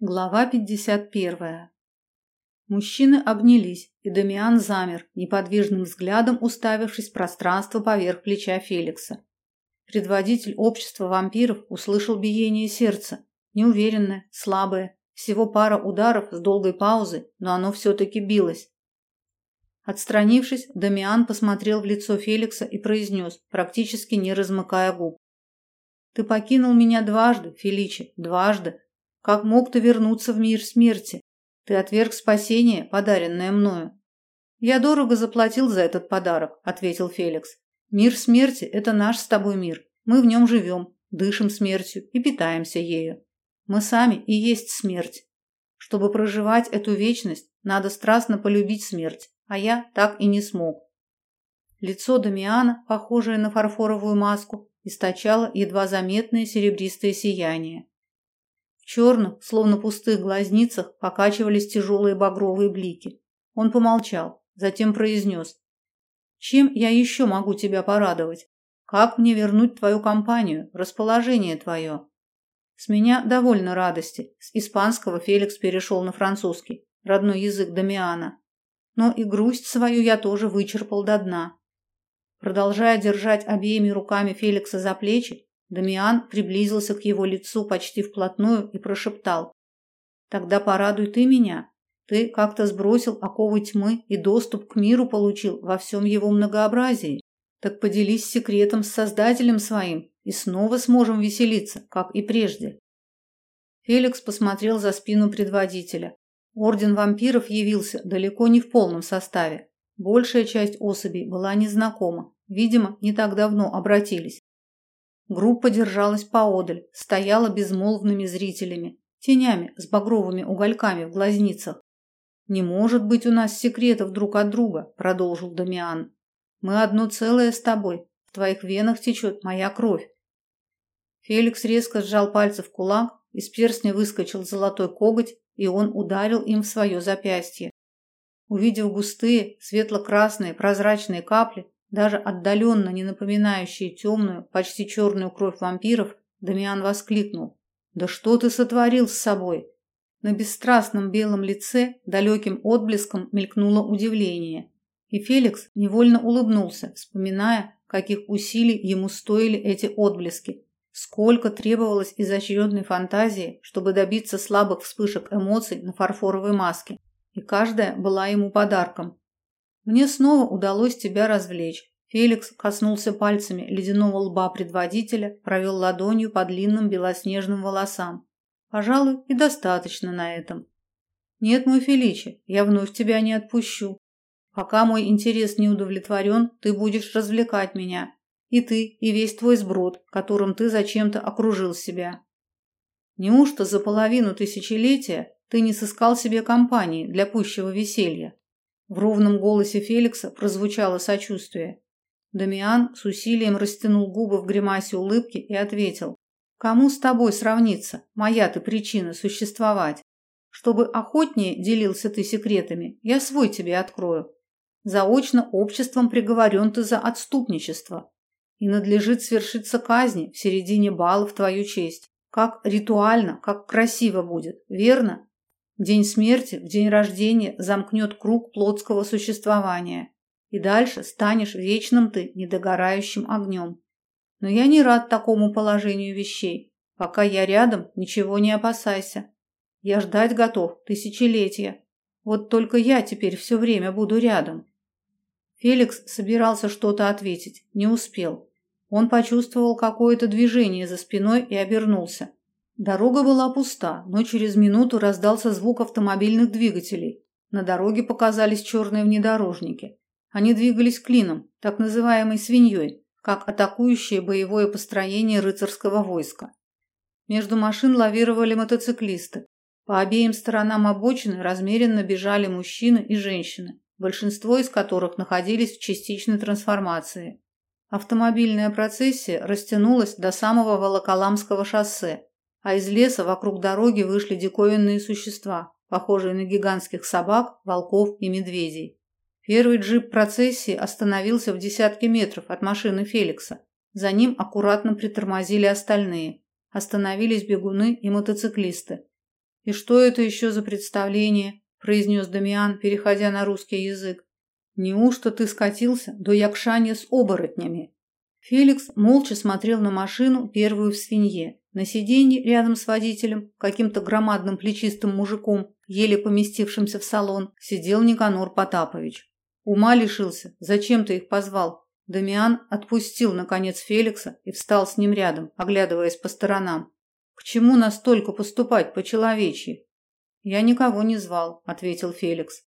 Глава 51. Мужчины обнялись, и Дамиан замер, неподвижным взглядом уставившись в пространство поверх плеча Феликса. Предводитель общества вампиров услышал биение сердца, неуверенное, слабое, всего пара ударов с долгой паузы, но оно все-таки билось. Отстранившись, Дамиан посмотрел в лицо Феликса и произнес, практически не размыкая губ. «Ты покинул меня дважды, Феличи, дважды, как мог ты вернуться в мир смерти? Ты отверг спасение, подаренное мною. Я дорого заплатил за этот подарок, ответил Феликс. Мир смерти это наш с тобой мир. Мы в нем живем, дышим смертью и питаемся ею. Мы сами и есть смерть. Чтобы проживать эту вечность, надо страстно полюбить смерть, а я так и не смог. Лицо Дамиана, похожее на фарфоровую маску, источало едва заметное серебристое сияние черных, словно пустых глазницах покачивались тяжелые багровые блики. Он помолчал, затем произнес. «Чем я еще могу тебя порадовать? Как мне вернуть твою компанию, расположение твое?» С меня довольно радости. С испанского Феликс перешел на французский, родной язык Дамиана. Но и грусть свою я тоже вычерпал до дна. Продолжая держать обеими руками Феликса за плечи, Дамиан приблизился к его лицу почти вплотную и прошептал: "Тогда порадуй ты меня. Ты как-то сбросил оковы тьмы и доступ к миру получил во всем его многообразии. Так поделись секретом с Создателем своим, и снова сможем веселиться, как и прежде". Феликс посмотрел за спину предводителя. Орден вампиров явился далеко не в полном составе. Большая часть особей была незнакома, видимо, не так давно обратились. Группа держалась поодаль, стояла безмолвными зрителями, тенями с багровыми угольками в глазницах. Не может быть у нас секретов друг от друга, продолжил Дамиан. Мы одно целое с тобой. В твоих венах течет моя кровь. Феликс резко сжал пальцы в кулак, из перстня выскочил золотой коготь, и он ударил им в свое запястье. Увидев густые, светло-красные, прозрачные капли, даже отдаленно не напоминающие темную, почти черную кровь вампиров, Дамиан воскликнул. «Да что ты сотворил с собой?» На бесстрастном белом лице далеким отблеском мелькнуло удивление, и Феликс невольно улыбнулся, вспоминая, каких усилий ему стоили эти отблески, сколько требовалось изощренной фантазии, чтобы добиться слабых вспышек эмоций на фарфоровой маске, и каждая была ему подарком, мне снова удалось тебя развлечь. Феликс коснулся пальцами ледяного лба предводителя, провел ладонью по длинным белоснежным волосам. Пожалуй, и достаточно на этом. Нет, мой Феличи, я вновь тебя не отпущу. Пока мой интерес не удовлетворен, ты будешь развлекать меня. И ты, и весь твой сброд, которым ты зачем-то окружил себя. Неужто за половину тысячелетия ты не сыскал себе компании для пущего веселья? В ровном голосе Феликса прозвучало сочувствие. Дамиан с усилием растянул губы в гримасе улыбки и ответил: "Кому с тобой сравниться? Моя ты причина существовать. Чтобы охотнее делился ты секретами, я свой тебе открою. Заочно обществом приговорен ты за отступничество, и надлежит свершиться казни в середине бала в твою честь. Как ритуально, как красиво будет, верно? День смерти в день рождения замкнет круг плотского существования, и дальше станешь вечным ты недогорающим огнем. Но я не рад такому положению вещей. Пока я рядом, ничего не опасайся. Я ждать готов тысячелетия. Вот только я теперь все время буду рядом. Феликс собирался что-то ответить, не успел. Он почувствовал какое-то движение за спиной и обернулся. Дорога была пуста, но через минуту раздался звук автомобильных двигателей. На дороге показались черные внедорожники. Они двигались клином, так называемой свиньей, как атакующее боевое построение рыцарского войска. Между машин лавировали мотоциклисты. По обеим сторонам обочины размеренно бежали мужчины и женщины, большинство из которых находились в частичной трансформации. Автомобильная процессия растянулась до самого Волоколамского шоссе, а из леса вокруг дороги вышли диковинные существа, похожие на гигантских собак, волков и медведей. Первый джип процессии остановился в десятке метров от машины Феликса. За ним аккуратно притормозили остальные. Остановились бегуны и мотоциклисты. «И что это еще за представление?» – произнес Дамиан, переходя на русский язык. «Неужто ты скатился до якшания с оборотнями?» Феликс молча смотрел на машину, первую в свинье. На сиденье рядом с водителем, каким-то громадным плечистым мужиком, еле поместившимся в салон, сидел Никанор Потапович. Ума лишился. Зачем ты их позвал? Дамиан отпустил, наконец, Феликса и встал с ним рядом, оглядываясь по сторонам. К чему настолько поступать по-человечьи? Я никого не звал, ответил Феликс.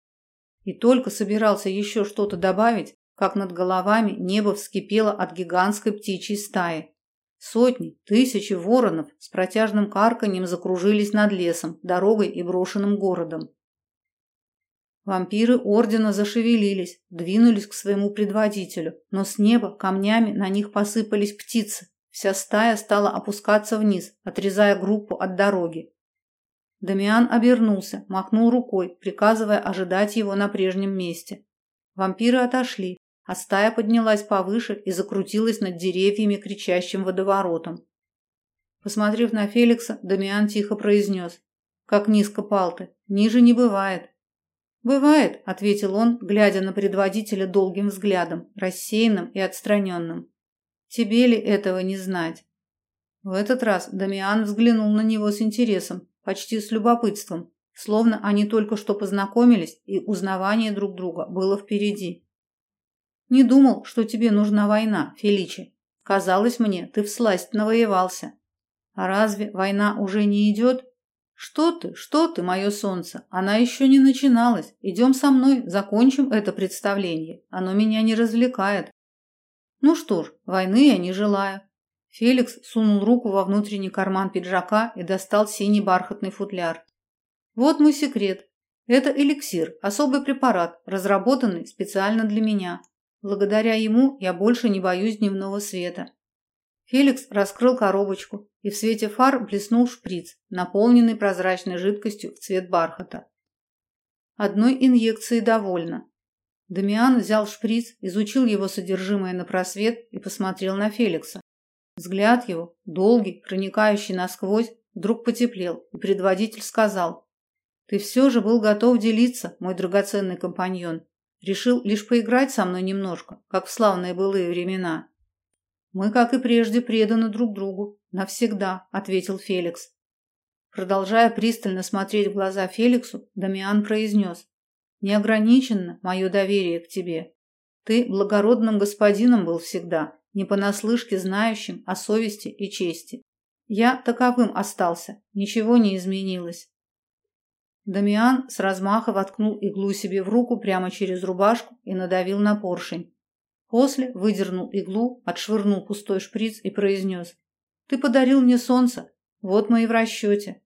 И только собирался еще что-то добавить, как над головами небо вскипело от гигантской птичьей стаи. Сотни, тысячи воронов с протяжным карканьем закружились над лесом, дорогой и брошенным городом. Вампиры ордена зашевелились, двинулись к своему предводителю, но с неба камнями на них посыпались птицы. Вся стая стала опускаться вниз, отрезая группу от дороги. Дамиан обернулся, махнул рукой, приказывая ожидать его на прежнем месте. Вампиры отошли, а стая поднялась повыше и закрутилась над деревьями кричащим водоворотом. Посмотрев на Феликса, Дамиан тихо произнес. «Как низко пал ты! Ниже не бывает!» «Бывает», — ответил он, глядя на предводителя долгим взглядом, рассеянным и отстраненным. «Тебе ли этого не знать?» В этот раз Дамиан взглянул на него с интересом, почти с любопытством, словно они только что познакомились и узнавание друг друга было впереди. «Не думал, что тебе нужна война, Феличи. Казалось мне, ты всласть навоевался. А разве война уже не идет?» «Что ты, что ты, мое солнце? Она еще не начиналась. Идем со мной, закончим это представление. Оно меня не развлекает». «Ну что ж, войны я не желаю». Феликс сунул руку во внутренний карман пиджака и достал синий бархатный футляр. «Вот мой секрет. Это эликсир, особый препарат, разработанный специально для меня. Благодаря ему я больше не боюсь дневного света. Феликс раскрыл коробочку, и в свете фар блеснул шприц, наполненный прозрачной жидкостью в цвет бархата. Одной инъекции довольно. Дамиан взял шприц, изучил его содержимое на просвет и посмотрел на Феликса. Взгляд его, долгий, проникающий насквозь, вдруг потеплел, и предводитель сказал, «Ты все же был готов делиться, мой драгоценный компаньон. Решил лишь поиграть со мной немножко, как в славные былые времена». Мы, как и прежде, преданы друг другу. Навсегда, ответил Феликс. Продолжая пристально смотреть в глаза Феликсу, Дамиан произнес. Неограниченно мое доверие к тебе. Ты благородным господином был всегда, не понаслышке знающим о совести и чести. Я таковым остался, ничего не изменилось. Дамиан с размаха воткнул иглу себе в руку прямо через рубашку и надавил на поршень. После выдернул иглу, отшвырнул пустой шприц и произнес. «Ты подарил мне солнце. Вот мы и в расчете».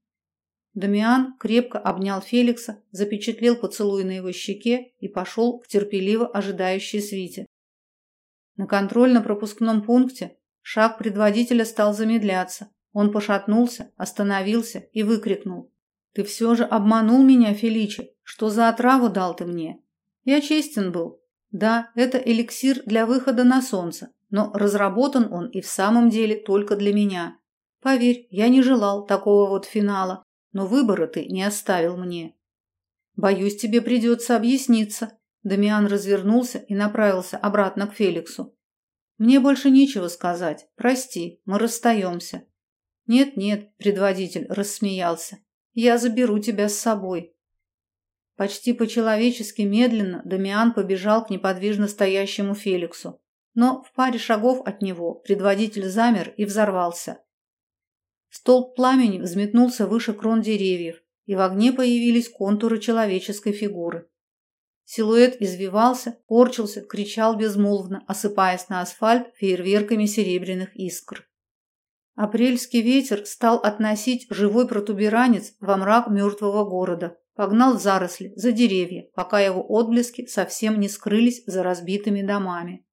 Дамиан крепко обнял Феликса, запечатлел поцелуй на его щеке и пошел к терпеливо ожидающей свите. На контрольно-пропускном пункте шаг предводителя стал замедляться. Он пошатнулся, остановился и выкрикнул. «Ты все же обманул меня, Феличи! Что за отраву дал ты мне? Я честен был, да, это эликсир для выхода на солнце, но разработан он и в самом деле только для меня. Поверь, я не желал такого вот финала, но выбора ты не оставил мне. Боюсь, тебе придется объясниться. Дамиан развернулся и направился обратно к Феликсу. Мне больше нечего сказать. Прости, мы расстаемся. Нет-нет, предводитель рассмеялся. Я заберу тебя с собой. Почти по-человечески медленно Дамиан побежал к неподвижно стоящему Феликсу, но в паре шагов от него предводитель замер и взорвался. Столб пламени взметнулся выше крон деревьев, и в огне появились контуры человеческой фигуры. Силуэт извивался, корчился, кричал безмолвно, осыпаясь на асфальт фейерверками серебряных искр. Апрельский ветер стал относить живой протуберанец во мрак мертвого города, Погнал в заросли, за деревья, пока его отблески совсем не скрылись за разбитыми домами.